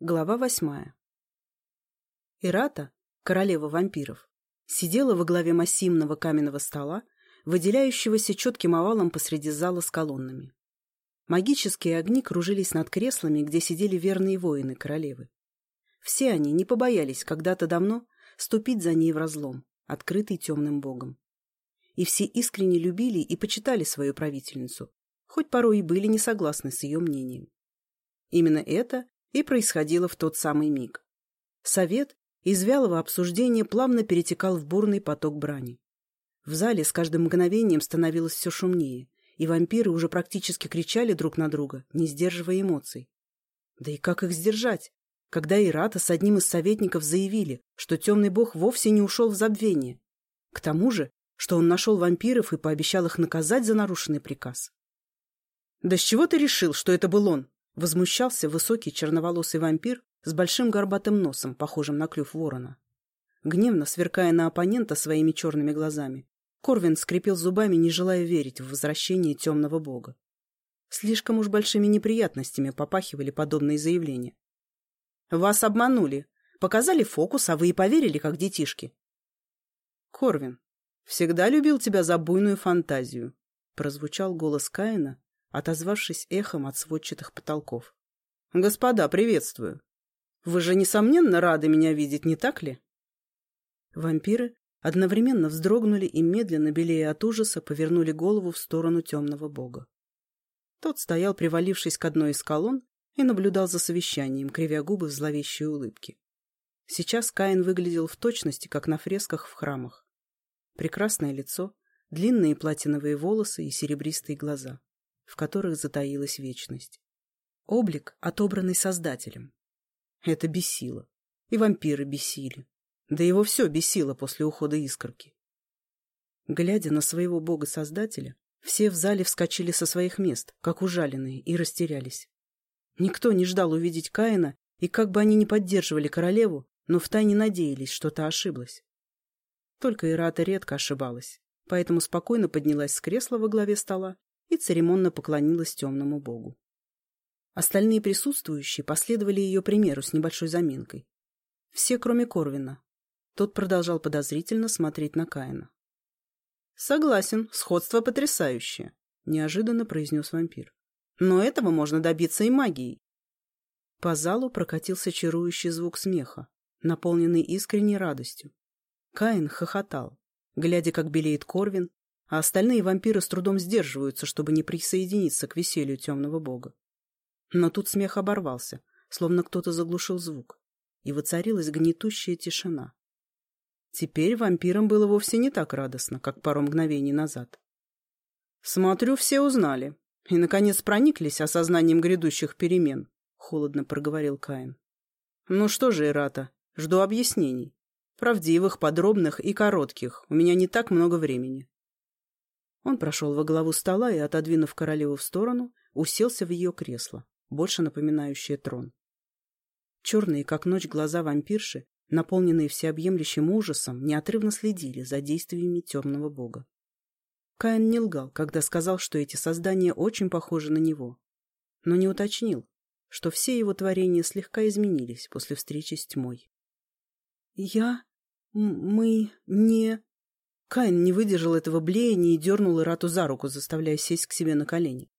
Глава восьмая. Ирата, королева вампиров, сидела во главе массивного каменного стола, выделяющегося четким овалом посреди зала с колоннами. Магические огни кружились над креслами, где сидели верные воины королевы. Все они не побоялись когда-то давно ступить за ней в разлом, открытый темным богом. И все искренне любили и почитали свою правительницу, хоть порой и были не согласны с ее мнением. Именно это и происходило в тот самый миг. Совет из вялого обсуждения плавно перетекал в бурный поток брани. В зале с каждым мгновением становилось все шумнее, и вампиры уже практически кричали друг на друга, не сдерживая эмоций. Да и как их сдержать, когда Ирата с одним из советников заявили, что темный бог вовсе не ушел в забвение? К тому же, что он нашел вампиров и пообещал их наказать за нарушенный приказ. «Да с чего ты решил, что это был он?» Возмущался высокий черноволосый вампир с большим горбатым носом, похожим на клюв ворона. Гневно сверкая на оппонента своими черными глазами, Корвин скрипел зубами, не желая верить в возвращение темного бога. Слишком уж большими неприятностями попахивали подобные заявления. «Вас обманули. Показали фокус, а вы и поверили, как детишки». «Корвин, всегда любил тебя за буйную фантазию», — прозвучал голос Каина, отозвавшись эхом от сводчатых потолков. «Господа, приветствую! Вы же, несомненно, рады меня видеть, не так ли?» Вампиры одновременно вздрогнули и, медленно белея от ужаса, повернули голову в сторону темного бога. Тот стоял, привалившись к одной из колонн, и наблюдал за совещанием, кривя губы в зловещей улыбке. Сейчас Каин выглядел в точности, как на фресках в храмах. Прекрасное лицо, длинные платиновые волосы и серебристые глаза в которых затаилась вечность. Облик, отобранный Создателем. Это бесило. И вампиры бесили. Да его все бесило после ухода искорки. Глядя на своего бога-создателя, все в зале вскочили со своих мест, как ужаленные, и растерялись. Никто не ждал увидеть Каина, и как бы они ни поддерживали королеву, но втайне надеялись, что та ошиблась. Только Ирата редко ошибалась, поэтому спокойно поднялась с кресла во главе стола и церемонно поклонилась темному богу. Остальные присутствующие последовали ее примеру с небольшой заминкой. Все, кроме Корвина. Тот продолжал подозрительно смотреть на Каина. «Согласен, сходство потрясающее», — неожиданно произнес вампир. «Но этого можно добиться и магией». По залу прокатился чарующий звук смеха, наполненный искренней радостью. Каин хохотал, глядя, как белеет Корвин, а остальные вампиры с трудом сдерживаются, чтобы не присоединиться к веселью темного бога. Но тут смех оборвался, словно кто-то заглушил звук, и воцарилась гнетущая тишина. Теперь вампирам было вовсе не так радостно, как пару мгновений назад. «Смотрю, все узнали и, наконец, прониклись осознанием грядущих перемен», — холодно проговорил Каин. «Ну что же, Ирата, жду объяснений. Правдивых, подробных и коротких. У меня не так много времени. Он прошел во главу стола и, отодвинув королеву в сторону, уселся в ее кресло, больше напоминающее трон. Черные, как ночь, глаза вампирши, наполненные всеобъемлющим ужасом, неотрывно следили за действиями темного бога. Каин не лгал, когда сказал, что эти создания очень похожи на него, но не уточнил, что все его творения слегка изменились после встречи с тьмой. «Я... мы... не...» Каин не выдержал этого блеяния и дернул Ирату за руку, заставляя сесть к себе на колени.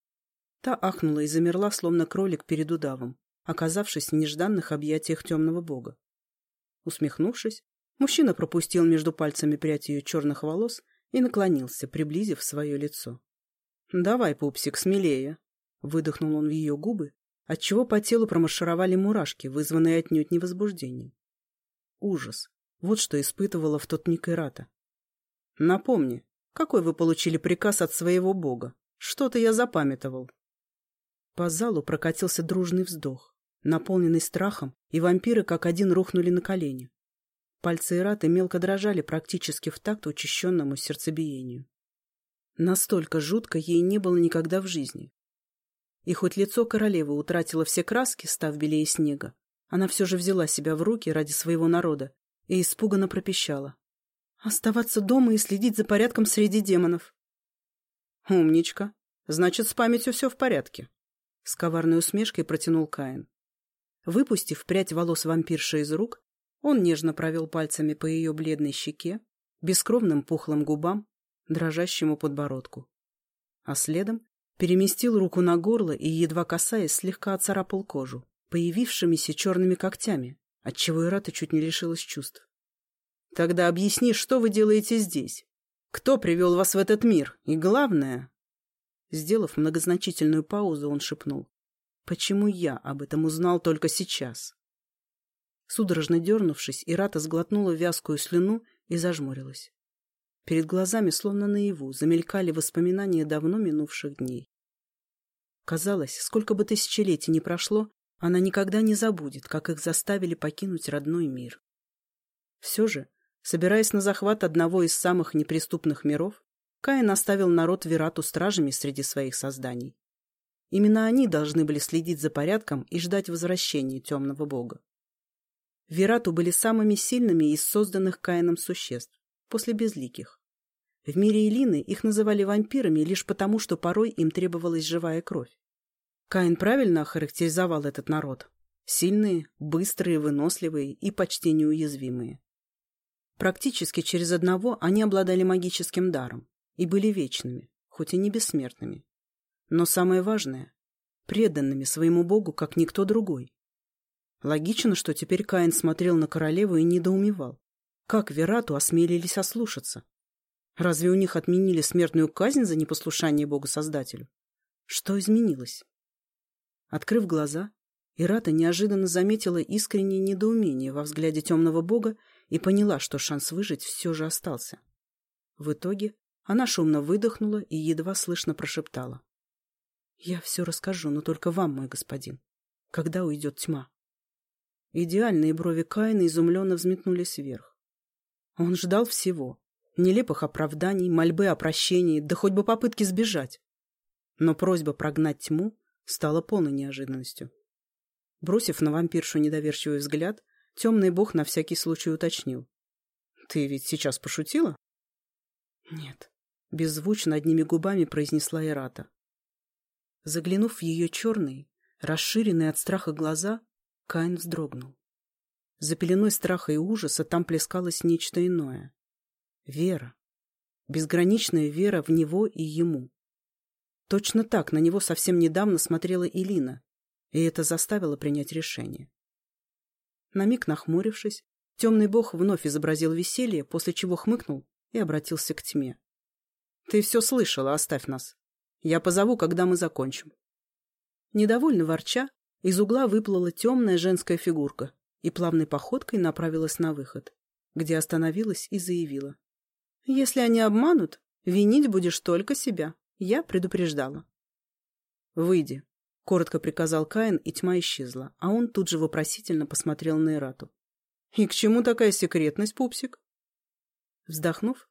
Та ахнула и замерла, словно кролик перед удавом, оказавшись в нежданных объятиях темного бога. Усмехнувшись, мужчина пропустил между пальцами прядь ее черных волос и наклонился, приблизив свое лицо. «Давай, пупсик, смелее!» — выдохнул он в ее губы, отчего по телу промаршировали мурашки, вызванные отнюдь не возбуждением. Ужас. Вот что испытывала в тот миг Ирата. Напомни, какой вы получили приказ от своего бога? Что-то я запамятовал. По залу прокатился дружный вздох, наполненный страхом, и вампиры как один рухнули на колени. Пальцы Ираты мелко дрожали практически в такт учащенному сердцебиению. Настолько жутко ей не было никогда в жизни. И хоть лицо королевы утратило все краски, став белее снега, она все же взяла себя в руки ради своего народа и испуганно пропищала. Оставаться дома и следить за порядком среди демонов. Умничка. Значит, с памятью все в порядке. С коварной усмешкой протянул Каин. Выпустив прядь волос вампирши из рук, он нежно провел пальцами по ее бледной щеке, бескровным пухлым губам, дрожащему подбородку. А следом переместил руку на горло и, едва касаясь, слегка оцарапал кожу, появившимися черными когтями, отчего Ирата чуть не лишилась чувств. «Тогда объясни, что вы делаете здесь? Кто привел вас в этот мир? И главное...» Сделав многозначительную паузу, он шепнул. «Почему я об этом узнал только сейчас?» Судорожно дернувшись, Ирата сглотнула вязкую слюну и зажмурилась. Перед глазами, словно наяву, замелькали воспоминания давно минувших дней. Казалось, сколько бы тысячелетий ни прошло, она никогда не забудет, как их заставили покинуть родной мир. Все же, собираясь на захват одного из самых неприступных миров, Каин оставил народ Вирату стражами среди своих созданий. Именно они должны были следить за порядком и ждать возвращения темного бога. Вирату были самыми сильными из созданных Каином существ, после безликих. В мире Элины их называли вампирами лишь потому, что порой им требовалась живая кровь. Каин правильно охарактеризовал этот народ. Сильные, быстрые, выносливые и почти неуязвимые. Практически через одного они обладали магическим даром и были вечными, хоть и не бессмертными. Но самое важное — преданными своему богу, как никто другой. Логично, что теперь Каин смотрел на королеву и недоумевал. Как Верату осмелились ослушаться? Разве у них отменили смертную казнь за непослушание Богу-Создателю? Что изменилось? Открыв глаза, Ирата неожиданно заметила искреннее недоумение во взгляде темного бога и поняла, что шанс выжить все же остался. В итоге она шумно выдохнула и едва слышно прошептала. «Я все расскажу, но только вам, мой господин. Когда уйдет тьма?» Идеальные брови Каина изумленно взметнулись вверх. Он ждал всего. Нелепых оправданий, мольбы о прощении, да хоть бы попытки сбежать. Но просьба прогнать тьму стала полной неожиданностью. Бросив на вампиршу недоверчивый взгляд, темный бог на всякий случай уточнил. — Ты ведь сейчас пошутила? — Нет, — беззвучно одними губами произнесла Ирата. Заглянув в ее черные, расширенные от страха глаза, Каин вздрогнул. За пеленой страха и ужаса там плескалось нечто иное. Вера. Безграничная вера в него и ему. Точно так на него совсем недавно смотрела Илина, и это заставило принять решение. На миг нахмурившись, темный бог вновь изобразил веселье, после чего хмыкнул и обратился к тьме. — Ты все слышала, оставь нас. Я позову, когда мы закончим. Недовольно ворча, из угла выплыла темная женская фигурка и плавной походкой направилась на выход, где остановилась и заявила. «Если они обманут, винить будешь только себя. Я предупреждала». «Выйди», — коротко приказал Каин, и тьма исчезла, а он тут же вопросительно посмотрел на Ирату. «И к чему такая секретность, пупсик?» Вздохнув,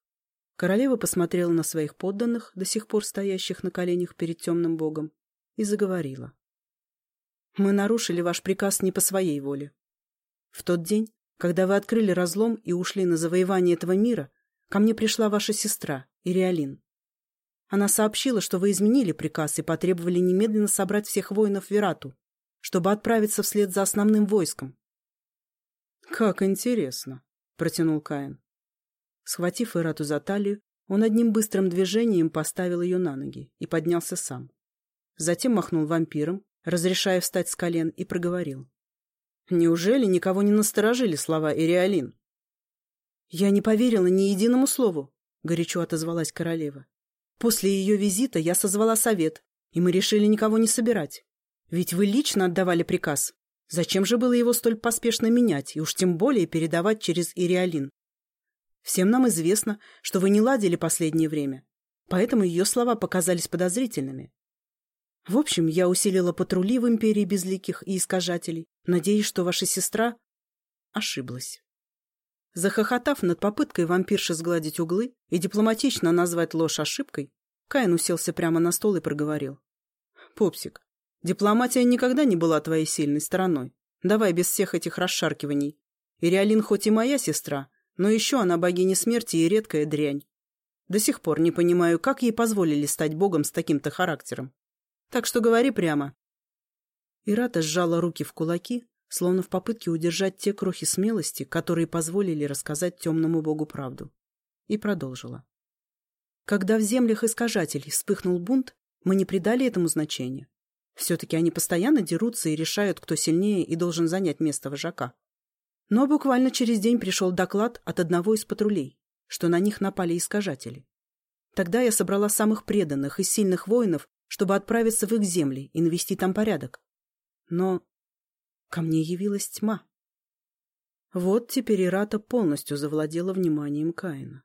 королева посмотрела на своих подданных, до сих пор стоящих на коленях перед темным богом, и заговорила. «Мы нарушили ваш приказ не по своей воле. В тот день, когда вы открыли разлом и ушли на завоевание этого мира, ко мне пришла ваша сестра, Ириалин. Она сообщила, что вы изменили приказ и потребовали немедленно собрать всех воинов Верату, чтобы отправиться вслед за основным войском. — Как интересно, — протянул Каин. Схватив Ирату за талию, он одним быстрым движением поставил ее на ноги и поднялся сам. Затем махнул вампиром, разрешая встать с колен, и проговорил. Неужели никого не насторожили слова Ириалин? «Я не поверила ни единому слову», — горячо отозвалась королева. «После ее визита я созвала совет, и мы решили никого не собирать. Ведь вы лично отдавали приказ. Зачем же было его столь поспешно менять, и уж тем более передавать через Ириалин? Всем нам известно, что вы не ладили последнее время, поэтому ее слова показались подозрительными. В общем, я усилила патрули в империи безликих и искажателей, надеясь, что ваша сестра ошиблась. Захохотав над попыткой вампирши сгладить углы и дипломатично назвать ложь ошибкой, Каин уселся прямо на стол и проговорил. — Пупсик, дипломатия никогда не была твоей сильной стороной. Давай без всех этих расшаркиваний. Ириалин хоть и моя сестра, но еще она богиня смерти и редкая дрянь. До сих пор не понимаю, как ей позволили стать богом с таким-то характером. Так что говори прямо. Ирата сжала руки в кулаки, словно в попытке удержать те крохи смелости, которые позволили рассказать темному богу правду. И продолжила. Когда в землях искажателей вспыхнул бунт, мы не придали этому значения. Все-таки они постоянно дерутся и решают, кто сильнее и должен занять место вожака. Но буквально через день пришел доклад от одного из патрулей, что на них напали искажатели. Тогда я собрала самых преданных и сильных воинов, чтобы отправиться в их земли и навести там порядок. Но ко мне явилась тьма. Вот теперь Ирата полностью завладела вниманием Каина.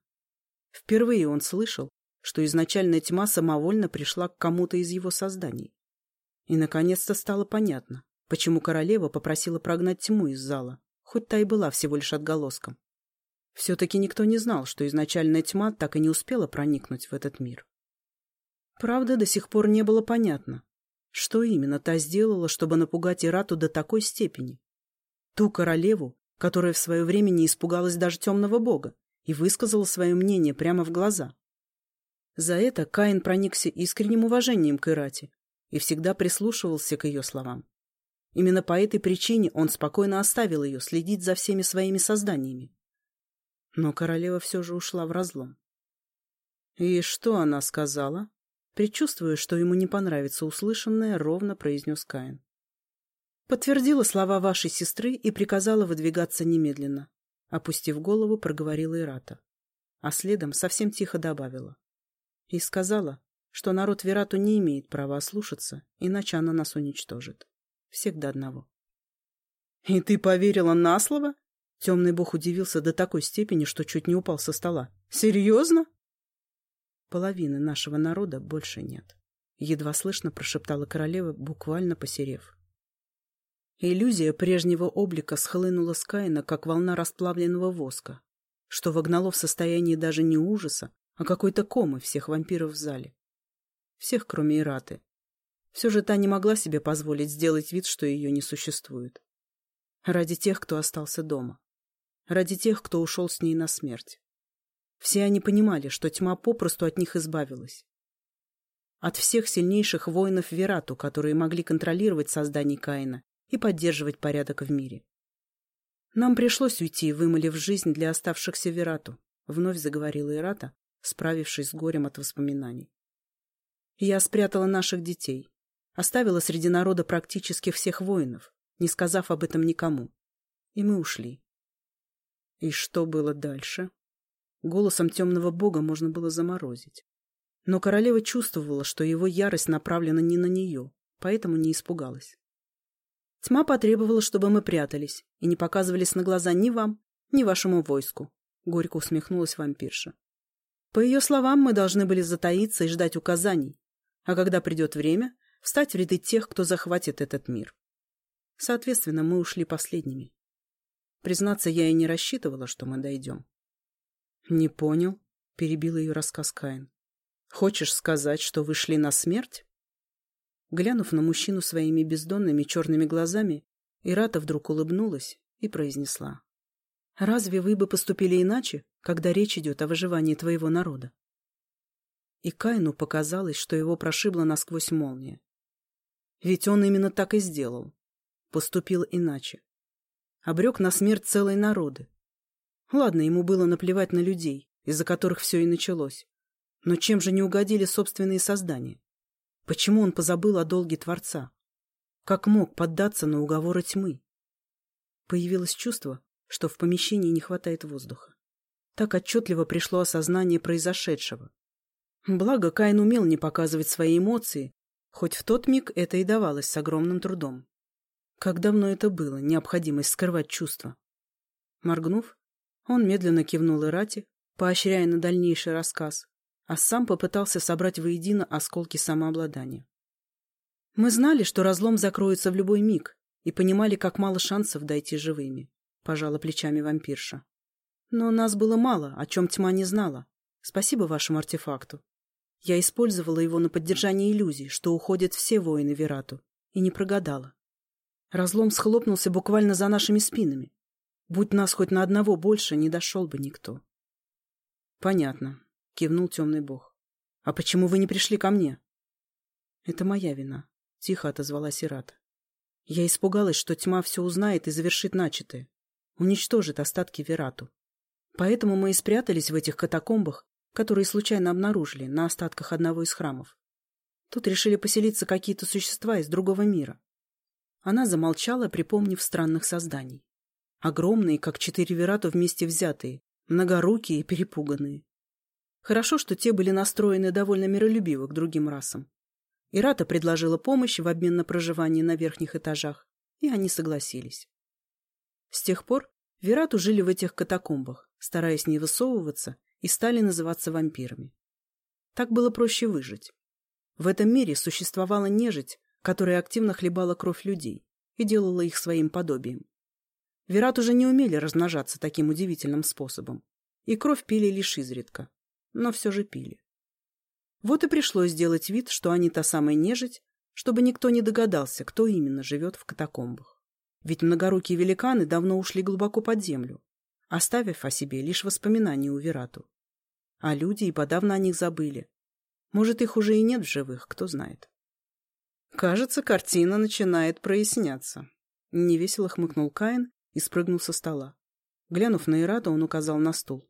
Впервые он слышал, что изначальная тьма самовольно пришла к кому-то из его созданий. И, наконец-то, стало понятно, почему королева попросила прогнать тьму из зала, хоть та и была всего лишь отголоском. Все-таки никто не знал, что изначальная тьма так и не успела проникнуть в этот мир. Правда, до сих пор не было понятно, что именно та сделала, чтобы напугать Ирату до такой степени. Ту королеву, которая в свое время не испугалась даже темного бога и высказала свое мнение прямо в глаза. За это Каин проникся искренним уважением к Ирате и всегда прислушивался к ее словам. Именно по этой причине он спокойно оставил ее следить за всеми своими созданиями. Но королева все же ушла в разлом. «И что она сказала?» Предчувствуя, что ему не понравится услышанное, ровно произнес Каин. Подтвердила слова вашей сестры и приказала выдвигаться немедленно. Опустив голову, проговорила Ирата. А следом совсем тихо добавила. И сказала, что народ Верату не имеет права ослушаться, иначе она нас уничтожит. Всех до одного. — И ты поверила на слово? Темный бог удивился до такой степени, что чуть не упал со стола. — Серьезно? — Половины нашего народа больше нет. Едва слышно прошептала королева, буквально посерев. Иллюзия прежнего облика схлынула с Каина, как волна расплавленного воска, что вогнало в состояние даже не ужаса, а какой-то комы всех вампиров в зале. Всех, кроме Ираты, все же та не могла себе позволить сделать вид, что ее не существует. Ради тех, кто остался дома. Ради тех, кто ушел с ней на смерть. Все они понимали, что тьма попросту от них избавилась. От всех сильнейших воинов Верату, которые могли контролировать создание Каина и поддерживать порядок в мире. «Нам пришлось уйти, вымолив жизнь для оставшихся Верату», — вновь заговорила Ирата, справившись с горем от воспоминаний. «Я спрятала наших детей, Оставила среди народа практически всех воинов, не сказав об этом никому. И мы ушли. И что было дальше? Голосом темного бога можно было заморозить. Но королева чувствовала, что его ярость направлена не на нее, поэтому не испугалась. Тьма потребовала, чтобы мы прятались и не показывались на глаза ни вам, ни вашему войску, — горько усмехнулась вампирша. По ее словам, мы должны были затаиться и ждать указаний, а когда придет время, встать в ряды тех, кто захватит этот мир. Соответственно, мы ушли последними. Признаться, я и не рассчитывала, что мы дойдем. — Не понял, — перебил ее рассказ Каин. — Хочешь сказать, что вы шли на смерть? Глянув на мужчину своими бездонными черными глазами, Ирата вдруг улыбнулась и произнесла. — Разве вы бы поступили иначе, когда речь идет о выживании твоего народа? И Каину показалось, что его прошибла насквозь молния. Ведь он именно так и сделал. Поступил иначе. Обрек на смерть целой народы. Ладно, ему было наплевать на людей, из-за которых все и началось. Но чем же не угодили собственные создания? Почему он позабыл о долге Творца? Как мог поддаться на уговоры тьмы? Появилось чувство, что в помещении не хватает воздуха. Так отчетливо пришло осознание произошедшего. Благо, Каин умел не показывать свои эмоции Хоть в тот миг это и давалось с огромным трудом. Как давно это было, необходимость скрывать чувства? Моргнув, он медленно кивнул Ирате, поощряя на дальнейший рассказ, а сам попытался собрать воедино осколки самообладания. Мы знали, что разлом закроется в любой миг, и понимали, как мало шансов дойти живыми, — пожала плечами вампирша. Но нас было мало, о чем тьма не знала. Спасибо вашему артефакту. Я использовала его на поддержание иллюзий, что уходят все воины Верату, и не прогадала. Разлом схлопнулся буквально за нашими спинами. Будь нас хоть на одного больше, не дошел бы никто. — Понятно, — кивнул темный бог. — А почему вы не пришли ко мне? — Это моя вина, — тихо отозвалась Ирата. Я испугалась, что тьма все узнает и завершит начатое. Уничтожит остатки Верату. Поэтому мы и спрятались в этих катакомбах, которые случайно обнаружили на остатках одного из храмов. Тут решили поселиться какие-то существа из другого мира. Она замолчала, припомнив странных созданий. Огромные, как четыре верату вместе взятые, многорукие и перепуганные. Хорошо, что те были настроены довольно миролюбиво к другим расам. Ирата предложила помощь в обмен на проживание на верхних этажах, и они согласились. С тех пор Верату жили в этих катакомбах, стараясь не высовываться, и стали называться вампирами. Так было проще выжить. В этом мире существовала нежить, которая активно хлебала кровь людей и делала их своим подобием. Верат уже не умели размножаться таким удивительным способом, и кровь пили лишь изредка, но все же пили. Вот и пришлось сделать вид, что они та самая нежить, чтобы никто не догадался, кто именно живет в катакомбах. Ведь многорукие великаны давно ушли глубоко под землю, оставив о себе лишь воспоминания у Верату. А люди и подавно о них забыли. Может, их уже и нет в живых, кто знает. Кажется, картина начинает проясняться. Невесело хмыкнул Каин и спрыгнул со стола. Глянув на Ирата, он указал на стул.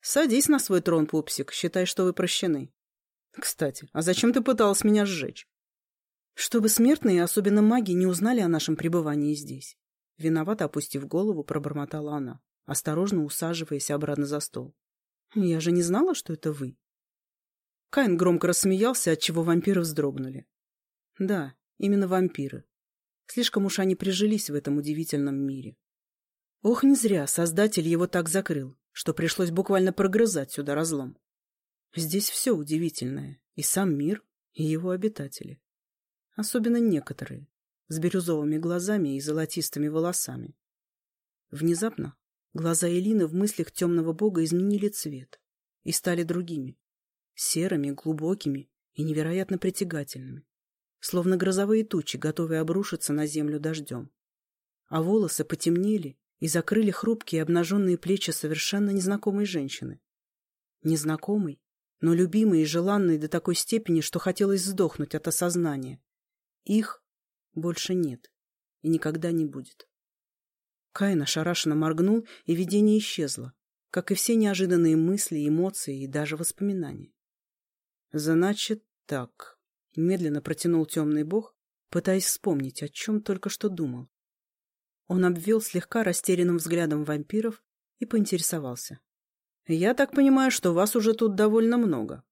«Садись на свой трон, пупсик, считай, что вы прощены. Кстати, а зачем ты пыталась меня сжечь?» «Чтобы смертные, особенно маги, не узнали о нашем пребывании здесь». Виновато опустив голову, пробормотала она, осторожно усаживаясь обратно за стол. «Я же не знала, что это вы». Каин громко рассмеялся, отчего вампиры вздрогнули. Да, именно вампиры. Слишком уж они прижились в этом удивительном мире. Ох, не зря создатель его так закрыл, что пришлось буквально прогрызать сюда разлом. Здесь все удивительное, и сам мир, и его обитатели. Особенно некоторые, с бирюзовыми глазами и золотистыми волосами. Внезапно глаза Элины в мыслях темного бога изменили цвет и стали другими, серыми, глубокими и невероятно притягательными словно грозовые тучи, готовые обрушиться на землю дождем. А волосы потемнели и закрыли хрупкие обнаженные плечи совершенно незнакомой женщины. Незнакомой, но любимой и желанной до такой степени, что хотелось сдохнуть от осознания. Их больше нет и никогда не будет. Каин ошарашенно моргнул, и видение исчезло, как и все неожиданные мысли, эмоции и даже воспоминания. «Значит так», Медленно протянул темный бог, пытаясь вспомнить, о чем только что думал. Он обвел слегка растерянным взглядом вампиров и поинтересовался. — Я так понимаю, что вас уже тут довольно много.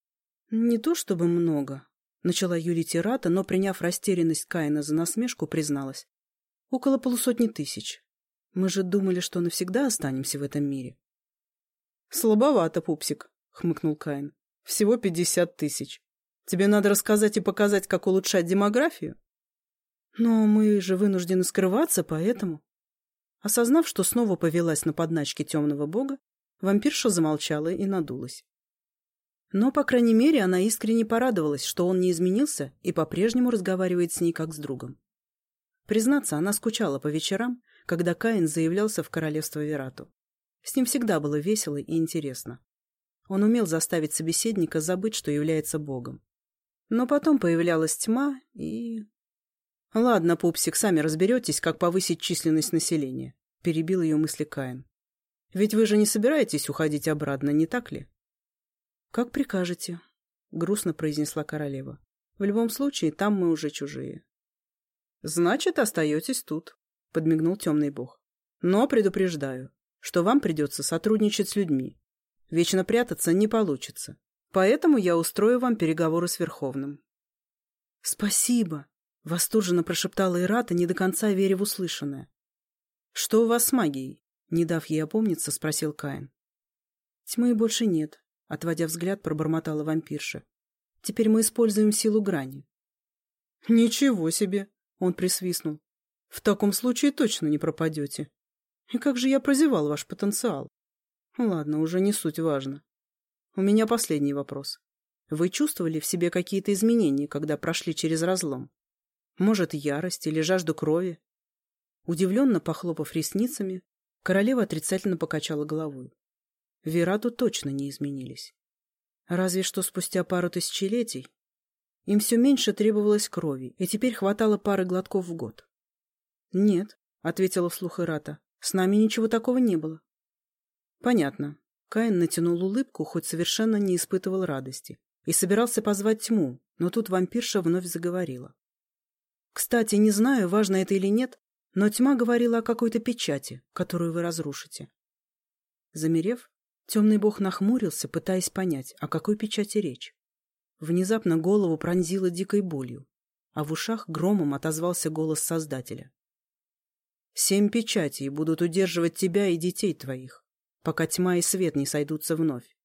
— Не то чтобы много, — начала юлить Ирата, но, приняв растерянность Каина за насмешку, призналась. — Около полусотни тысяч. Мы же думали, что навсегда останемся в этом мире. — Слабовато, пупсик, — хмыкнул Каин. — Всего пятьдесят тысяч. Тебе надо рассказать и показать, как улучшать демографию? Но мы же вынуждены скрываться, поэтому... Осознав, что снова повелась на подначки темного бога, вампирша замолчала и надулась. Но, по крайней мере, она искренне порадовалась, что он не изменился и по-прежнему разговаривает с ней как с другом. Признаться, она скучала по вечерам, когда Каин заявлялся в королевство Верату. С ним всегда было весело и интересно. Он умел заставить собеседника забыть, что является богом. Но потом появлялась тьма и... — Ладно, пупсик, сами разберетесь, как повысить численность населения, — перебил ее мысли Каин. — Ведь вы же не собираетесь уходить обратно, не так ли? — Как прикажете, — грустно произнесла королева. — В любом случае, там мы уже чужие. — Значит, остаетесь тут, — подмигнул темный бог. — Но предупреждаю, что вам придется сотрудничать с людьми. Вечно прятаться не получится. Поэтому я устрою вам переговоры с Верховным. — Спасибо! — восторженно прошептала Ирата, не до конца веря в услышанное. — Что у вас с магией? — не дав ей опомниться, спросил Каин. — Тьмы больше нет, — отводя взгляд, пробормотала вампирша. — Теперь мы используем силу грани. — Ничего себе! — он присвистнул. — В таком случае точно не пропадете. И как же я прозевал ваш потенциал? Ладно, уже не суть важно. У меня последний вопрос. Вы чувствовали в себе какие-то изменения, когда прошли через разлом? Может, ярость или жажду крови? Удивленно похлопав ресницами, королева отрицательно покачала головой. Верату точно не изменились. Разве что спустя пару тысячелетий. Им все меньше требовалось крови, и теперь хватало пары глотков в год. «Нет», — ответила вслух Ирата, — «с нами ничего такого не было». «Понятно». Каин натянул улыбку, хоть совершенно не испытывал радости, и собирался позвать тьму, но тут вампирша вновь заговорила. «Кстати, не знаю, важно это или нет, но тьма говорила о какой-то печати, которую вы разрушите». Замерев, темный бог нахмурился, пытаясь понять, о какой печати речь. Внезапно голову пронзило дикой болью, а в ушах громом отозвался голос Создателя. «Семь печатей будут удерживать тебя и детей твоих, пока тьма и свет не сойдутся вновь.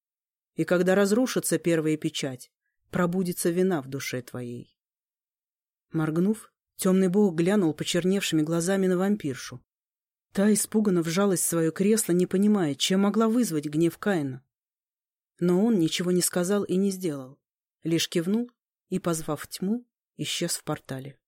И когда разрушится первая печать, пробудится вина в душе твоей». Моргнув, темный бог глянул почерневшими глазами на вампиршу. Та испуганно вжалась в свое кресло, не понимая, чем могла вызвать гнев Каина. Но он ничего не сказал и не сделал лишь кивнул и, позвав тьму, исчез в портале.